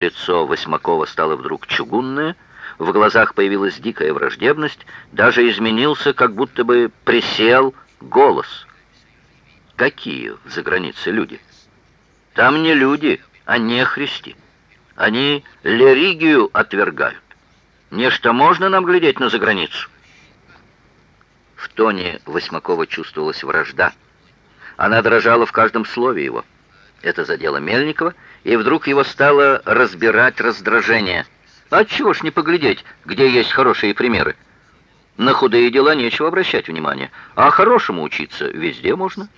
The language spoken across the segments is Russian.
Лицо Восьмакова стало вдруг чугунное, в глазах появилась дикая враждебность, даже изменился, как будто бы присел голос. Какие за границей люди? Там не люди, а не христи. Они леригию отвергают. Нечто можно нам глядеть на заграницу? В тоне Восьмакова чувствовалась вражда. Она дрожала в каждом слове его. Это задело Мельникова, и вдруг его стало разбирать раздражение. Отчего ж не поглядеть, где есть хорошие примеры? На худые дела нечего обращать внимания, а хорошему учиться везде можно.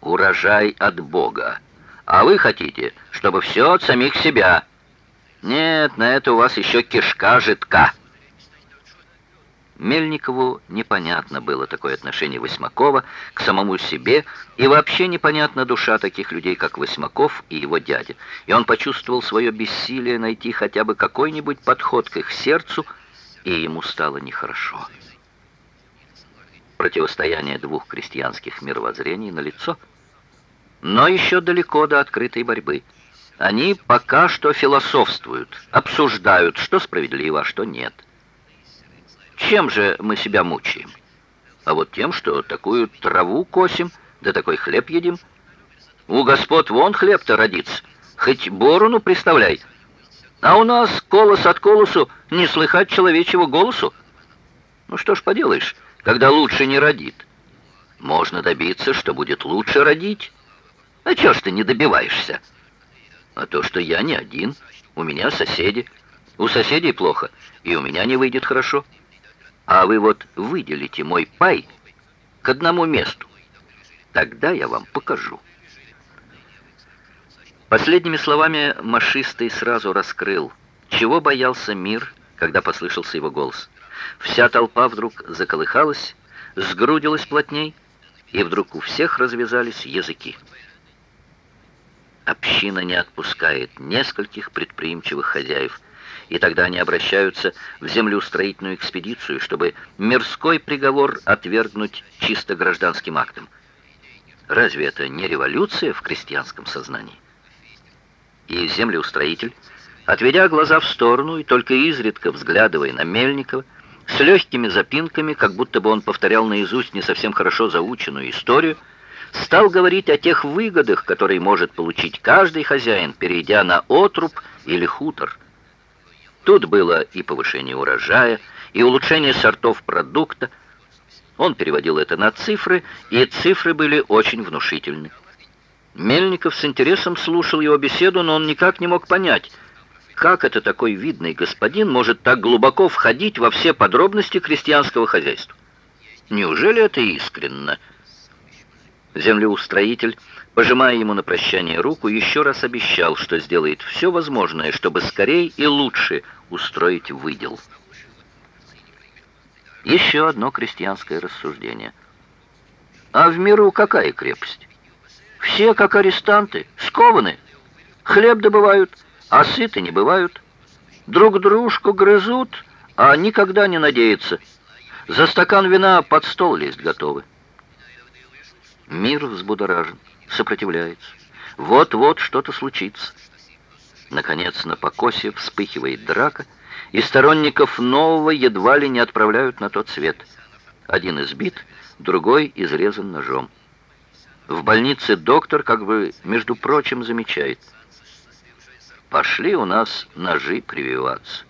Урожай от Бога. А вы хотите, чтобы все от самих себя. Нет, на это у вас еще кишка жидка. Мельникову непонятно было такое отношение Восьмакова к самому себе, и вообще непонятна душа таких людей, как Восьмаков и его дядя. И он почувствовал свое бессилие найти хотя бы какой-нибудь подход к их сердцу, и ему стало нехорошо. Противостояние двух крестьянских мировоззрений налицо, но еще далеко до открытой борьбы. Они пока что философствуют, обсуждают, что справедливо, а что нет. Чем же мы себя мучаем? А вот тем, что такую траву косим, да такой хлеб едим. У господ вон хлеб-то родится, хоть борону представляй. А у нас колос от колосу не слыхать человечьего голосу. Ну что ж поделаешь, когда лучше не родит. Можно добиться, что будет лучше родить. А чё ж ты не добиваешься? А то, что я не один, у меня соседи. У соседей плохо, и у меня не выйдет хорошо. А вы вот выделите мой пай к одному месту. Тогда я вам покажу. Последними словами машистый сразу раскрыл, чего боялся мир, когда послышался его голос. Вся толпа вдруг заколыхалась, сгрудилась плотней, и вдруг у всех развязались языки. Община не отпускает нескольких предприимчивых хозяев – и тогда они обращаются в землеустроительную экспедицию, чтобы мирской приговор отвергнуть чисто гражданским актом. Разве это не революция в крестьянском сознании? И землеустроитель, отведя глаза в сторону и только изредка взглядывая на Мельникова, с легкими запинками, как будто бы он повторял наизусть не совсем хорошо заученную историю, стал говорить о тех выгодах, которые может получить каждый хозяин, перейдя на отруб или хутор – Тут было и повышение урожая, и улучшение сортов продукта. Он переводил это на цифры, и цифры были очень внушительны. Мельников с интересом слушал его беседу, но он никак не мог понять, как это такой видный господин может так глубоко входить во все подробности крестьянского хозяйства. Неужели это искренно? Землеустроитель пожимая ему на прощание руку, еще раз обещал, что сделает все возможное, чтобы скорее и лучше устроить выдел. Еще одно крестьянское рассуждение. А в миру какая крепость? Все, как арестанты, скованы. Хлеб добывают, а сыты не бывают. Друг дружку грызут, а никогда не надеются. За стакан вина под стол лезть готовы. Мир взбудоражен сопротивляется. Вот-вот что-то случится. Наконец на покосе вспыхивает драка, и сторонников нового едва ли не отправляют на тот свет. Один избит, другой изрезан ножом. В больнице доктор как бы, между прочим, замечает. Пошли у нас ножи прививаться.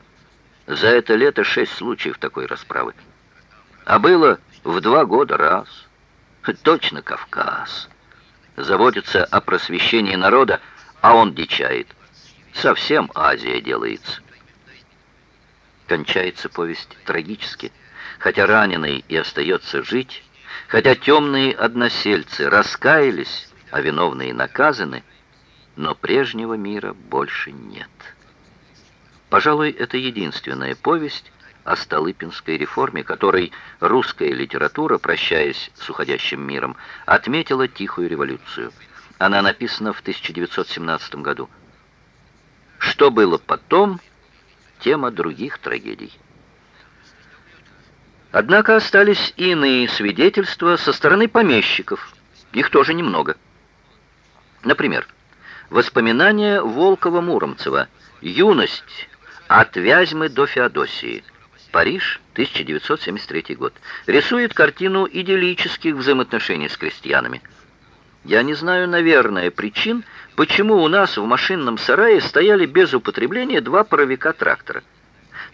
За это лето шесть случаев такой расправы. А было в два года раз. Точно Кавказ заботится о просвещении народа, а он дичает. Совсем Азия делается. Кончается повесть трагически. Хотя раненый и остается жить, хотя темные односельцы раскаялись, а виновные наказаны, но прежнего мира больше нет. Пожалуй, это единственная повесть, о Столыпинской реформе, которой русская литература, прощаясь с уходящим миром, отметила тихую революцию. Она написана в 1917 году. Что было потом, тема других трагедий. Однако остались иные свидетельства со стороны помещиков. Их тоже немного. Например, воспоминания Волкова-Муромцева – Юность. От Вязьмы до Феодосии. Париж, 1973 год. Рисует картину идиллических взаимоотношений с крестьянами. Я не знаю, наверное, причин, почему у нас в машинном сарае стояли без употребления два паровика трактора.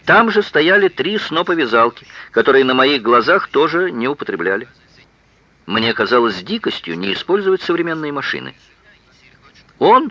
Там же стояли три сноповязалки, которые на моих глазах тоже не употребляли. Мне казалось дикостью не использовать современные машины. Он